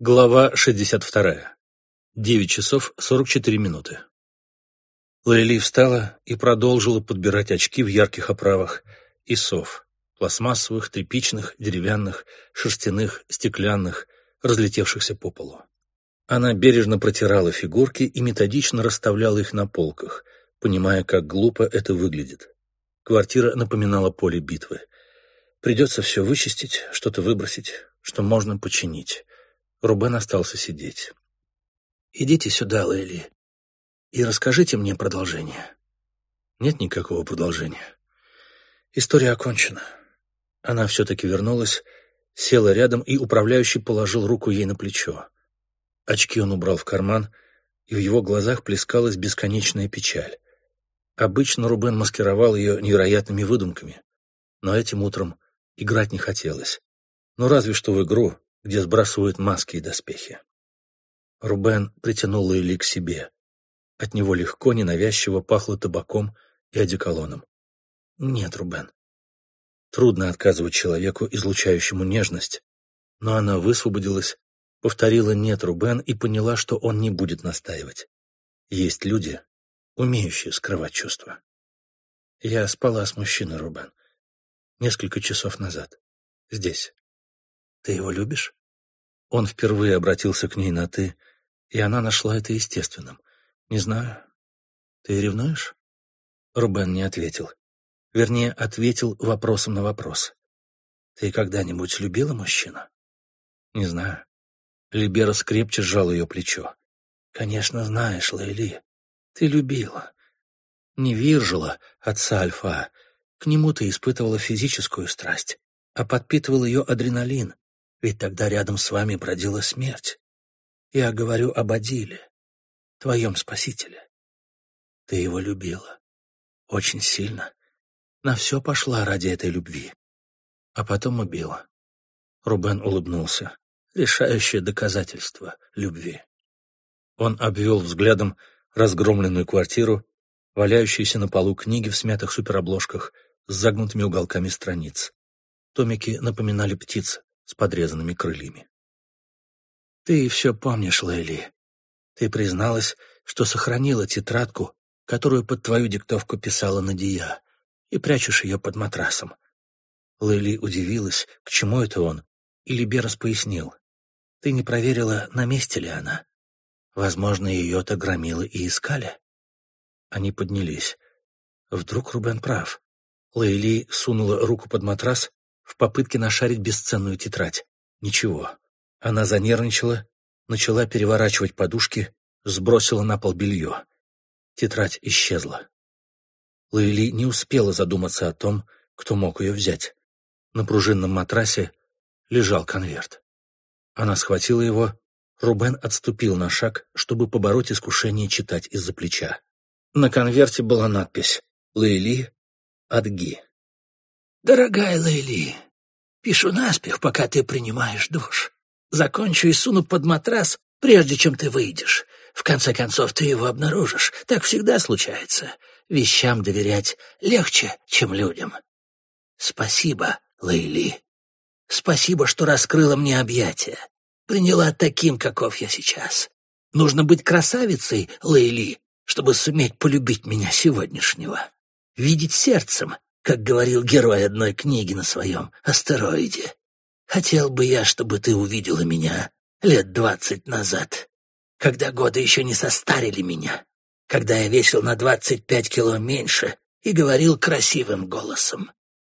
Глава 62. 9 часов 44 минуты. Лейли встала и продолжила подбирать очки в ярких оправах и сов, пластмассовых, тряпичных, деревянных, шерстяных, стеклянных, разлетевшихся по полу. Она бережно протирала фигурки и методично расставляла их на полках, понимая, как глупо это выглядит. Квартира напоминала поле битвы. Придется все вычистить, что-то выбросить, что можно починить. Рубен остался сидеть. «Идите сюда, Лейли, и расскажите мне продолжение». «Нет никакого продолжения. История окончена». Она все-таки вернулась, села рядом, и управляющий положил руку ей на плечо. Очки он убрал в карман, и в его глазах плескалась бесконечная печаль. Обычно Рубен маскировал ее невероятными выдумками, но этим утром играть не хотелось. Ну, разве что в игру, где сбрасывают маски и доспехи. Рубен притянул Лейли к себе. От него легко, ненавязчиво пахло табаком и одеколоном. Нет, Рубен. Трудно отказывать человеку, излучающему нежность, но она высвободилась, повторила «нет, Рубен» и поняла, что он не будет настаивать. Есть люди, умеющие скрывать чувства. Я спала с мужчиной, Рубен, несколько часов назад. Здесь. Ты его любишь? Он впервые обратился к ней на «ты», и она нашла это естественным. «Не знаю. Ты ревнуешь?» Рубен не ответил. Вернее, ответил вопросом на вопрос. «Ты когда-нибудь любила мужчину?» «Не знаю». Либера скрепче сжал ее плечо. «Конечно, знаешь, Лейли. Ты любила. Не Виржила, отца Альфа. К нему ты испытывала физическую страсть, а подпитывал ее адреналин, ведь тогда рядом с вами бродила смерть. Я говорю об Адиле, твоем спасителе. Ты его любила. Очень сильно. На все пошла ради этой любви. А потом убила. Рубен улыбнулся. Решающее доказательство любви. Он обвел взглядом разгромленную квартиру, валяющиеся на полу книги в смятых суперобложках с загнутыми уголками страниц. Томики напоминали птиц, с подрезанными крыльями. «Ты все помнишь, Лейли. Ты призналась, что сохранила тетрадку, которую под твою диктовку писала Надия, и прячешь ее под матрасом». Лейли удивилась, к чему это он, и Либерас пояснил. «Ты не проверила, на месте ли она. Возможно, ее-то громилы и искали». Они поднялись. Вдруг Рубен прав. Лейли сунула руку под матрас в попытке нашарить бесценную тетрадь. Ничего. Она занервничала, начала переворачивать подушки, сбросила на пол белье. Тетрадь исчезла. Лейли не успела задуматься о том, кто мог ее взять. На пружинном матрасе лежал конверт. Она схватила его, Рубен отступил на шаг, чтобы побороть искушение читать из-за плеча. На конверте была надпись «Лейли Адги». «Дорогая Лейли, пишу наспех, пока ты принимаешь душ. Закончу и суну под матрас, прежде чем ты выйдешь. В конце концов, ты его обнаружишь. Так всегда случается. Вещам доверять легче, чем людям. Спасибо, Лейли. Спасибо, что раскрыла мне объятия. Приняла таким, каков я сейчас. Нужно быть красавицей, Лейли, чтобы суметь полюбить меня сегодняшнего. Видеть сердцем, как говорил герой одной книги на своем астероиде. Хотел бы я, чтобы ты увидела меня лет двадцать назад, когда годы еще не состарили меня, когда я весил на двадцать пять кило меньше и говорил красивым голосом.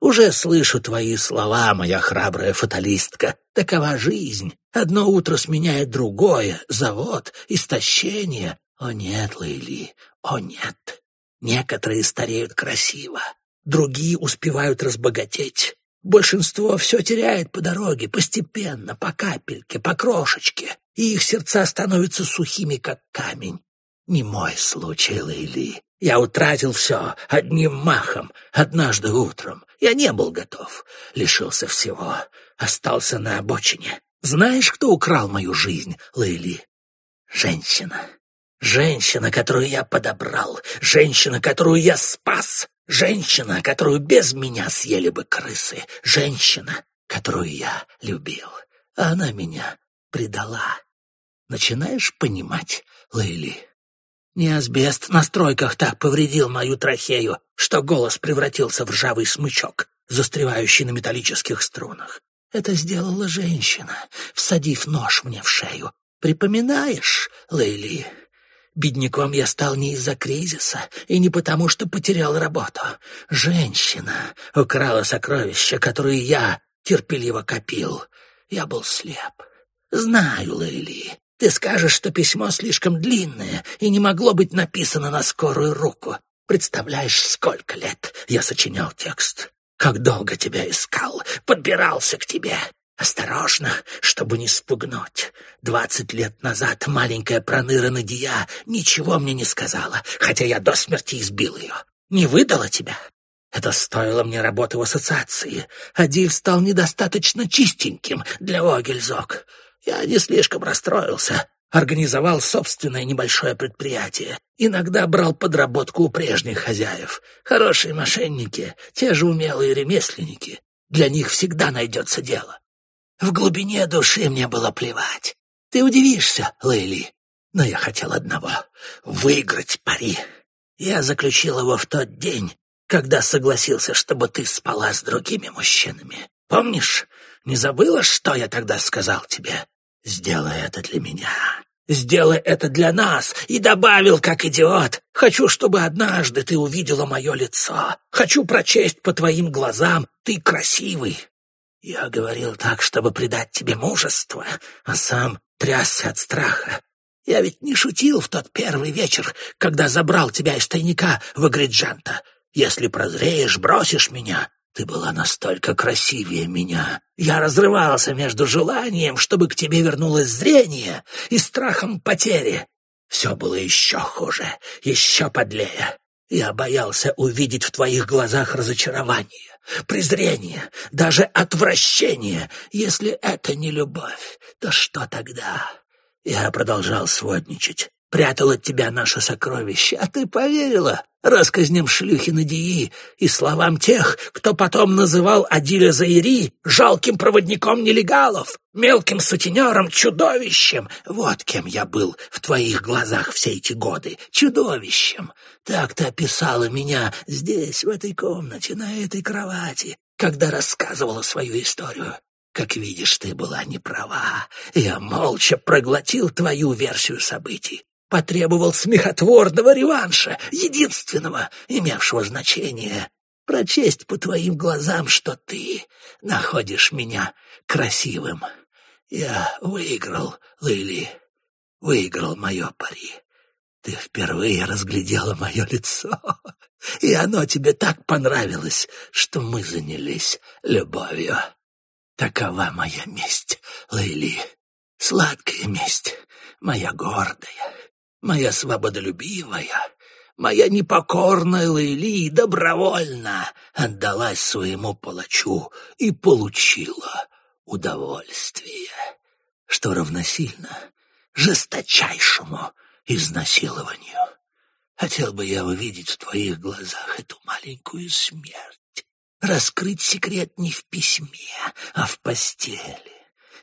Уже слышу твои слова, моя храбрая фаталистка. Такова жизнь. Одно утро сменяет другое, завод, истощение. О нет, Лейли, о нет. Некоторые стареют красиво, другие успевают разбогатеть. Большинство все теряет по дороге, постепенно, по капельке, по крошечке, и их сердца становятся сухими, как камень. Не мой случай, Лейли. Я утратил все одним махом, однажды утром. Я не был готов, лишился всего, остался на обочине. Знаешь, кто украл мою жизнь, Лейли? Женщина. Женщина, которую я подобрал, женщина, которую я спас, женщина, которую без меня съели бы крысы, женщина, которую я любил. А она меня предала. Начинаешь понимать, Лейли? Не асбест на стройках так повредил мою трахею, что голос превратился в ржавый смычок, застревающий на металлических струнах. Это сделала женщина, всадив нож мне в шею. Припоминаешь, Лейли? Бедняком я стал не из-за кризиса и не потому, что потерял работу. Женщина украла сокровища, которые я терпеливо копил. Я был слеп. Знаю, Лейли, ты скажешь, что письмо слишком длинное и не могло быть написано на скорую руку. Представляешь, сколько лет я сочинял текст? Как долго тебя искал, подбирался к тебе. Осторожно, чтобы не спугнуть. Двадцать лет назад маленькая проныра Надия ничего мне не сказала, хотя я до смерти избил ее. Не выдала тебя. Это стоило мне работы в ассоциации. Адиль стал недостаточно чистеньким для Огельзок. Я не слишком расстроился. Организовал собственное небольшое предприятие. Иногда брал подработку у прежних хозяев. Хорошие мошенники, те же умелые ремесленники. Для них всегда найдется дело. В глубине души мне было плевать. Ты удивишься, Лейли, но я хотел одного — выиграть пари. Я заключил его в тот день, когда согласился, чтобы ты спала с другими мужчинами. Помнишь, не забыла, что я тогда сказал тебе? Сделай это для меня. Сделай это для нас. И добавил, как идиот. Хочу, чтобы однажды ты увидела мое лицо. Хочу прочесть по твоим глазам. Ты красивый. Я говорил так, чтобы придать тебе мужество, а сам трясся от страха. Я ведь не шутил в тот первый вечер, когда забрал тебя из тайника в Агриджанта. Если прозреешь, бросишь меня, ты была настолько красивее меня. Я разрывался между желанием, чтобы к тебе вернулось зрение, и страхом потери. Все было еще хуже, еще подлее. Я боялся увидеть в твоих глазах разочарование, презрение, даже отвращение. Если это не любовь, то что тогда? Я продолжал сводничать, прятал от тебя наше сокровище, а ты поверила рассказням шлюхи Надии и словам тех, кто потом называл Адиля Заири жалким проводником нелегалов, мелким сутенером, чудовищем. Вот кем я был в твоих глазах все эти годы, чудовищем. Так ты описала меня здесь, в этой комнате, на этой кровати, когда рассказывала свою историю. Как видишь, ты была не права. Я молча проглотил твою версию событий потребовал смехотворного реванша, единственного, имевшего значение. Прочесть по твоим глазам, что ты находишь меня красивым. Я выиграл, Лили, выиграл мое пари. Ты впервые разглядела мое лицо, и оно тебе так понравилось, что мы занялись любовью. Такова моя месть, Лейли, сладкая месть, моя гордая, моя свободолюбивая, моя непокорная Лейли добровольно отдалась своему палачу и получила удовольствие, что равносильно жесточайшему изнасилованию. Хотел бы я увидеть в твоих глазах эту маленькую смерть, раскрыть секрет не в письме, а в постели.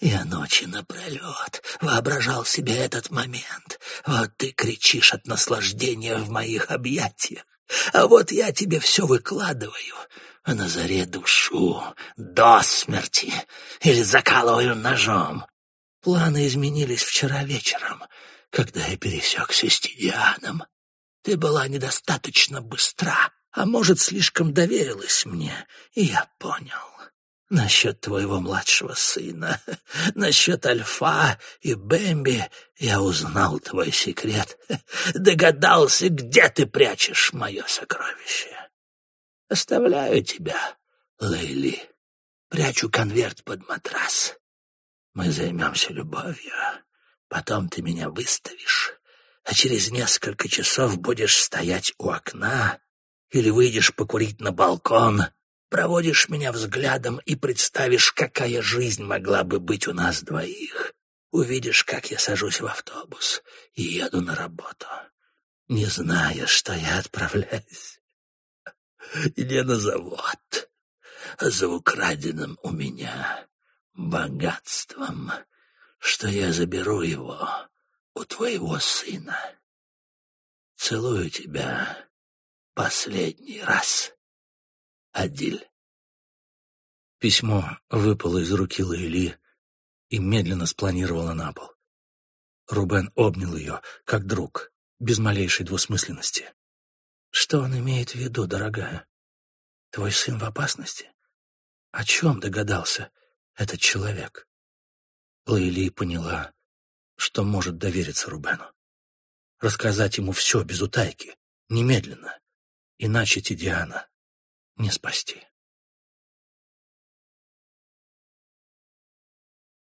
Я ночи напролет воображал себе этот момент. Вот ты кричишь от наслаждения в моих объятиях, а вот я тебе все выкладываю, а на заре душу до смерти или закалываю ножом. Планы изменились вчера вечером, когда я пересекся с Тидианом. Ты была недостаточно быстра, а может, слишком доверилась мне, и я понял. Насчет твоего младшего сына, насчет Альфа и Бэмби я узнал твой секрет, догадался, где ты прячешь мое сокровище. Оставляю тебя, Лейли, прячу конверт под матрас. Мы займемся любовью, потом ты меня выставишь, а через несколько часов будешь стоять у окна или выйдешь покурить на балкон — Проводишь меня взглядом и представишь, какая жизнь могла бы быть у нас двоих. Увидишь, как я сажусь в автобус и еду на работу, не зная, что я отправляюсь не на завод, а за украденным у меня богатством. что я заберу его у твоего сына. Целую тебя последний раз, Адиль. Письмо выпало из руки Лейли и медленно спланировало на пол. Рубен обнял ее, как друг, без малейшей двусмысленности. «Что он имеет в виду, дорогая? Твой сын в опасности? О чем догадался этот человек?» Лейли поняла, что может довериться Рубену. Рассказать ему все без утайки, немедленно, иначе Тидиана не спасти.